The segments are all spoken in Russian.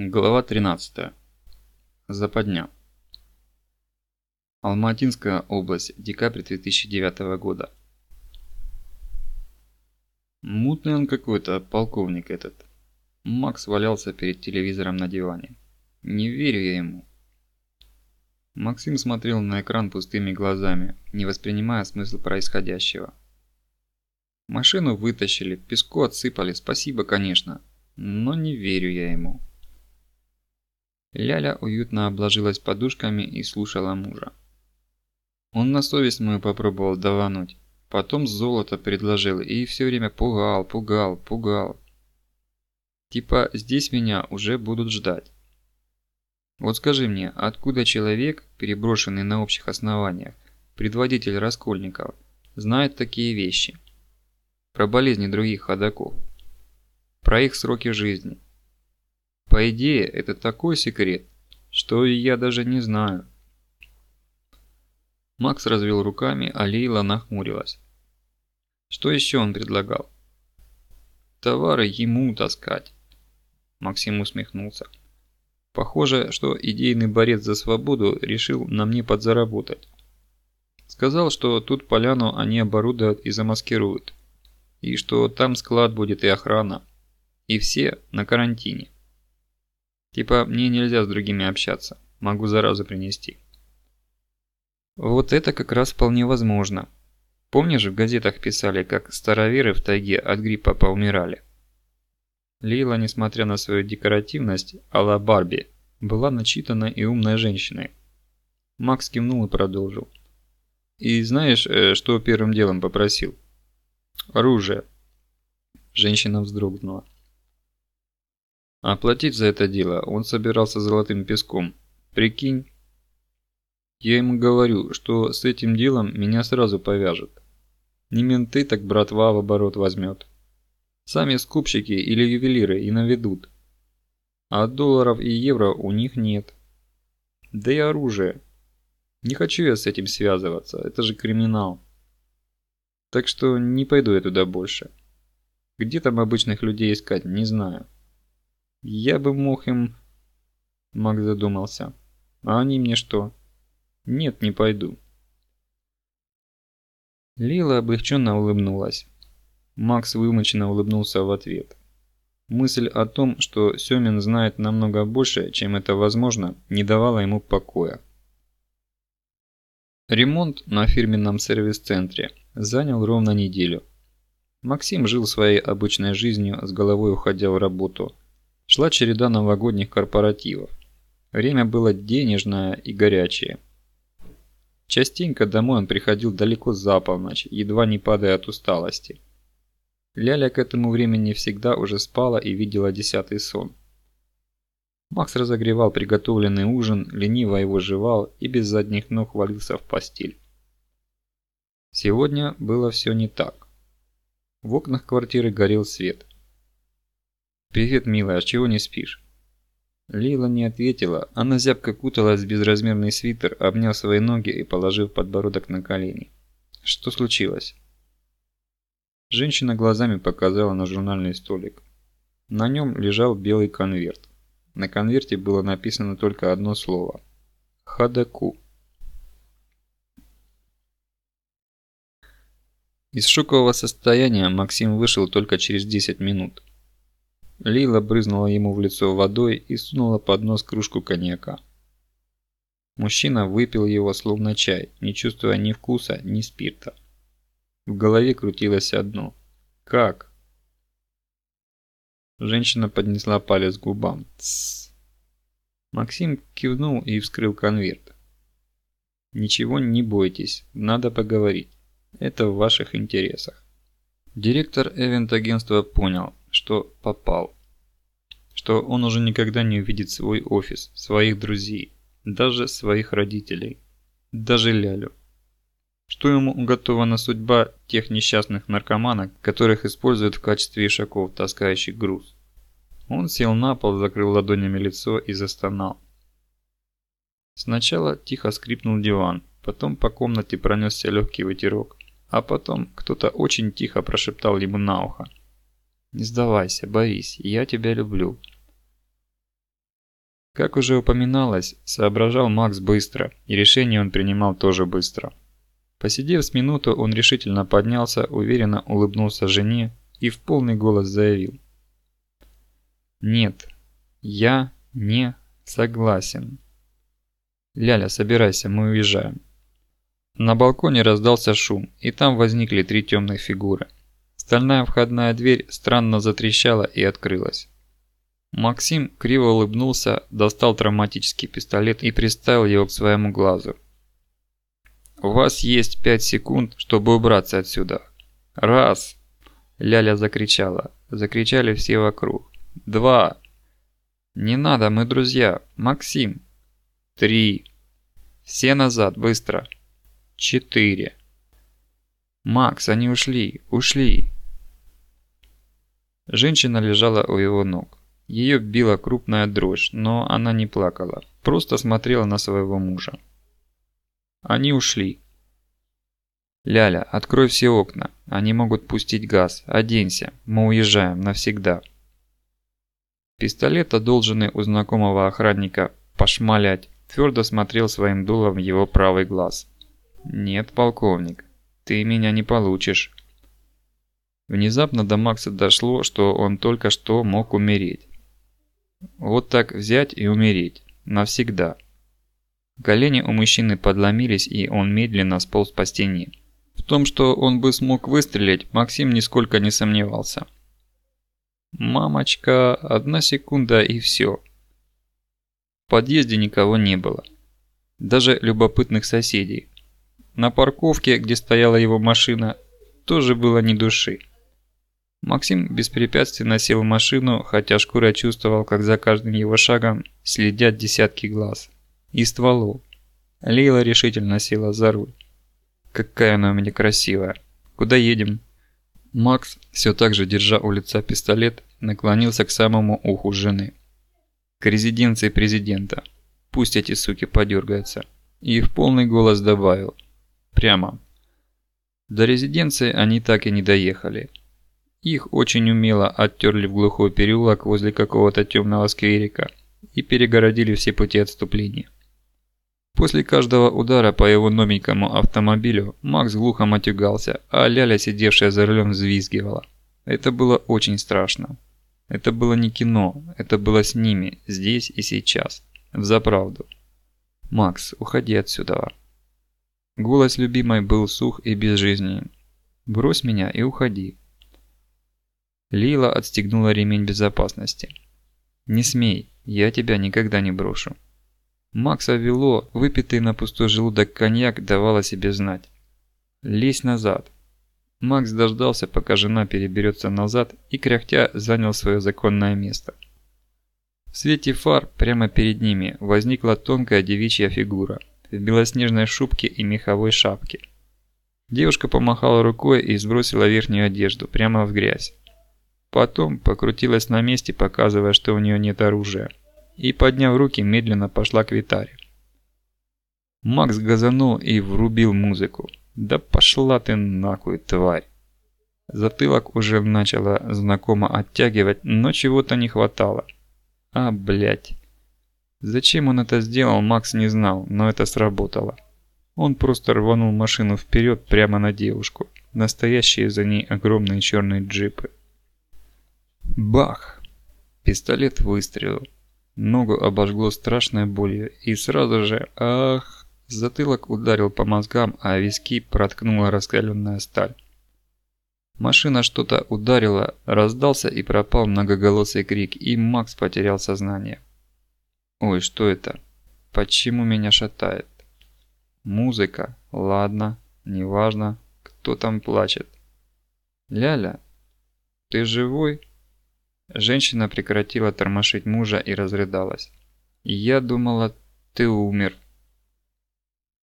Глава 13. Западня. Алматинская область, декабрь 2009 года. Мутный он какой-то, полковник этот. Макс валялся перед телевизором на диване. Не верю я ему. Максим смотрел на экран пустыми глазами, не воспринимая смысл происходящего. Машину вытащили, песку отсыпали, спасибо, конечно, но не верю я ему. Ляля уютно обложилась подушками и слушала мужа. Он на совесть мою попробовал давануть, потом золото предложил и все время пугал, пугал, пугал. Типа здесь меня уже будут ждать. Вот скажи мне, откуда человек, переброшенный на общих основаниях, предводитель Раскольников, знает такие вещи? Про болезни других ходаков. Про их сроки жизни по идее, это такой секрет, что я даже не знаю. Макс развел руками, а Лейла нахмурилась. Что еще он предлагал? Товары ему таскать. Максим усмехнулся. Похоже, что идейный борец за свободу решил на мне подзаработать. Сказал, что тут поляну они оборудуют и замаскируют. И что там склад будет и охрана. И все на карантине. Типа, мне нельзя с другими общаться. Могу заразу принести. Вот это как раз вполне возможно. Помнишь, в газетах писали, как староверы в тайге от гриппа поумирали? Лила, несмотря на свою декоративность, а Барби, была начитанной и умной женщиной. Макс кивнул и продолжил. «И знаешь, э, что первым делом попросил?» «Оружие». Женщина вздрогнула. Оплатить за это дело он собирался золотым песком. Прикинь. Я ему говорю, что с этим делом меня сразу повяжут. Не менты, так братва в оборот возьмет. Сами скупщики или ювелиры и наведут. А долларов и евро у них нет. Да и оружие. Не хочу я с этим связываться, это же криминал. Так что не пойду я туда больше. Где там обычных людей искать, не знаю. Я бы мог им... Мак задумался. А они мне что? Нет, не пойду. Лила облегченно улыбнулась. Макс вымоченно улыбнулся в ответ. Мысль о том, что Семин знает намного больше, чем это возможно, не давала ему покоя. Ремонт на фирменном сервис-центре занял ровно неделю. Максим жил своей обычной жизнью, с головой уходя в работу – Шла череда новогодних корпоративов. Время было денежное и горячее. Частенько домой он приходил далеко за полночь, едва не падая от усталости. Ляля к этому времени всегда уже спала и видела десятый сон. Макс разогревал приготовленный ужин, лениво его жевал и без задних ног валился в постель. Сегодня было все не так. В окнах квартиры горел свет. «Привет, милая, а чего не спишь?» Лила не ответила, она зябко куталась в безразмерный свитер, обняв свои ноги и положив подбородок на колени. «Что случилось?» Женщина глазами показала на журнальный столик. На нем лежал белый конверт. На конверте было написано только одно слово. «Хадаку». Из шокового состояния Максим вышел только через 10 минут. Лила брызнула ему в лицо водой и сунула под нос кружку коньяка. Мужчина выпил его словно чай, не чувствуя ни вкуса, ни спирта. В голове крутилось одно. Как? Женщина поднесла палец к губам. Тссс. Максим кивнул и вскрыл конверт. Ничего не бойтесь, надо поговорить. Это в ваших интересах. Директор эвент-агентства понял, что попал. Что он уже никогда не увидит свой офис, своих друзей, даже своих родителей, даже Лялю. Что ему уготована судьба тех несчастных наркоманок, которых используют в качестве ишаков, таскающих груз. Он сел на пол, закрыл ладонями лицо и застонал. Сначала тихо скрипнул диван, потом по комнате пронесся легкий ветерок, а потом кто-то очень тихо прошептал ему на ухо. Не сдавайся, Борис, я тебя люблю. Как уже упоминалось, соображал Макс быстро, и решение он принимал тоже быстро. Посидев с минуту, он решительно поднялся, уверенно улыбнулся жене и в полный голос заявил. «Нет, я не согласен. Ляля, собирайся, мы уезжаем». На балконе раздался шум, и там возникли три темных фигуры. Стальная входная дверь странно затрещала и открылась. Максим криво улыбнулся, достал травматический пистолет и приставил его к своему глазу. «У вас есть пять секунд, чтобы убраться отсюда. Раз!» Ляля закричала. Закричали все вокруг. «Два!» «Не надо, мы друзья! Максим!» «Три!» «Все назад, быстро!» «Четыре!» «Макс, они ушли! Ушли!» Женщина лежала у его ног. Ее била крупная дрожь, но она не плакала, просто смотрела на своего мужа. Они ушли. «Ляля, открой все окна. Они могут пустить газ. Оденься. Мы уезжаем навсегда». Пистолет, одолженный у знакомого охранника «пошмалять», твердо смотрел своим дулом в его правый глаз. «Нет, полковник, ты меня не получишь». Внезапно до Макса дошло, что он только что мог умереть. Вот так взять и умереть. Навсегда. Колени у мужчины подломились, и он медленно сполз по стене. В том, что он бы смог выстрелить, Максим нисколько не сомневался. «Мамочка, одна секунда и все». В подъезде никого не было. Даже любопытных соседей. На парковке, где стояла его машина, тоже было ни души. Максим беспрепятственно сел в машину, хотя шкура чувствовал, как за каждым его шагом следят десятки глаз. И стволов. Лейла решительно села за руль. «Какая она у меня красивая! Куда едем?» Макс, все так же держа у лица пистолет, наклонился к самому уху жены. «К резиденции президента. Пусть эти суки подергаются». И в полный голос добавил. «Прямо». До резиденции они так и не доехали. Их очень умело оттерли в глухой переулок возле какого-то темного скверика и перегородили все пути отступления. После каждого удара по его новенькому автомобилю Макс глухо матюгался, а Ляля, сидевшая за рулем, взвизгивала. Это было очень страшно. Это было не кино, это было с ними, здесь и сейчас. Взаправду. «Макс, уходи отсюда». Голос любимой был сух и безжизненен. «Брось меня и уходи. Лила отстегнула ремень безопасности. «Не смей, я тебя никогда не брошу». Макса вело, выпитый на пустой желудок коньяк давал себе знать. «Лезь назад». Макс дождался, пока жена переберется назад и, кряхтя, занял свое законное место. В свете фар прямо перед ними возникла тонкая девичья фигура в белоснежной шубке и меховой шапке. Девушка помахала рукой и сбросила верхнюю одежду прямо в грязь. Потом покрутилась на месте, показывая, что у нее нет оружия. И, подняв руки, медленно пошла к Витаре. Макс газанул и врубил музыку. «Да пошла ты нахуй, тварь!» Затылок уже начало знакомо оттягивать, но чего-то не хватало. А, блять. Зачем он это сделал, Макс не знал, но это сработало. Он просто рванул машину вперед прямо на девушку. Настоящие за ней огромные черные джипы. Бах! Пистолет выстрелил. Ногу обожгло страшной болью, и сразу же, ах, затылок ударил по мозгам, а виски проткнула раскаленная сталь. Машина что-то ударила, раздался и пропал многоголосый крик, и Макс потерял сознание. Ой, что это? Почему меня шатает? Музыка. Ладно, неважно, кто там плачет. Ляля, ты живой? Женщина прекратила тормошить мужа и разрыдалась. «Я думала, ты умер».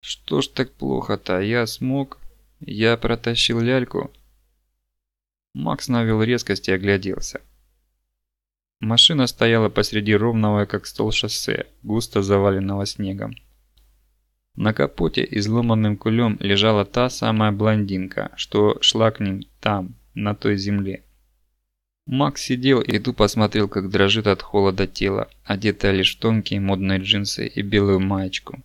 «Что ж так плохо-то? Я смог? Я протащил ляльку?» Макс навел резкость и огляделся. Машина стояла посреди ровного, как стол шоссе, густо заваленного снегом. На капоте изломанным кулем лежала та самая блондинка, что шла к ним там, на той земле. Макс сидел и тупо смотрел, как дрожит от холода тело, одетая лишь в тонкие модные джинсы и белую маечку.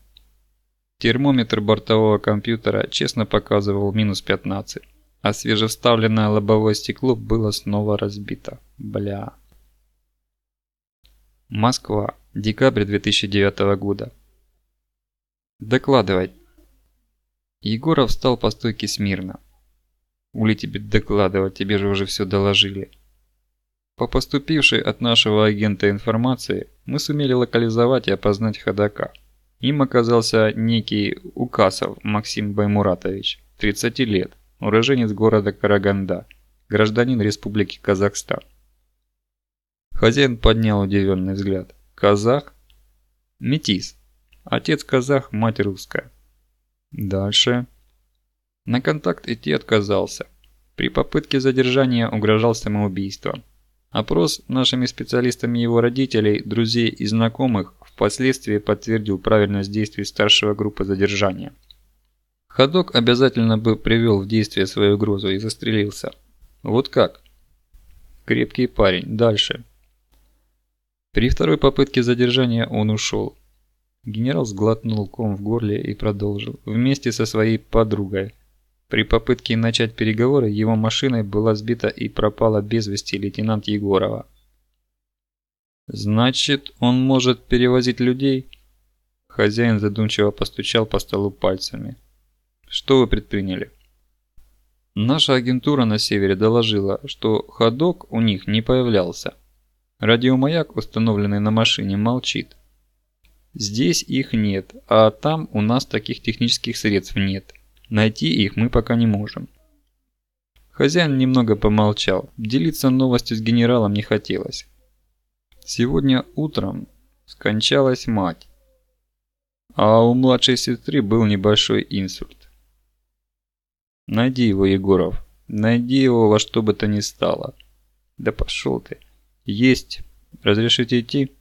Термометр бортового компьютера честно показывал минус 15, а свежевставленное лобовое стекло было снова разбито. Бля. Москва. Декабрь 2009 года. Докладывай. Егоров встал по стойке смирно. Ули тебе докладывать, тебе же уже все доложили. По поступившей от нашего агента информации, мы сумели локализовать и опознать ходока. Им оказался некий Укасов Максим Баймуратович, 30 лет, уроженец города Караганда, гражданин Республики Казахстан. Хозяин поднял удивленный взгляд. Казах? Метис. Отец казах, мать русская. Дальше. На контакт идти отказался. При попытке задержания угрожал самоубийством. Опрос нашими специалистами его родителей, друзей и знакомых впоследствии подтвердил правильность действий старшего группы задержания. Ходок обязательно бы привел в действие свою угрозу и застрелился. Вот как? Крепкий парень. Дальше. При второй попытке задержания он ушел. Генерал сглотнул ком в горле и продолжил. Вместе со своей подругой. При попытке начать переговоры его машиной была сбита и пропала без вести лейтенант Егорова. «Значит, он может перевозить людей?» Хозяин задумчиво постучал по столу пальцами. «Что вы предприняли?» Наша агентура на севере доложила, что ходок у них не появлялся. Радиомаяк, установленный на машине, молчит. Здесь их нет, а там у нас таких технических средств нет. Найти их мы пока не можем. Хозяин немного помолчал. Делиться новостью с генералом не хотелось. Сегодня утром скончалась мать. А у младшей сестры был небольшой инсульт. Найди его, Егоров. Найди его во что бы то ни стало. Да пошел ты. Есть. Разрешите идти?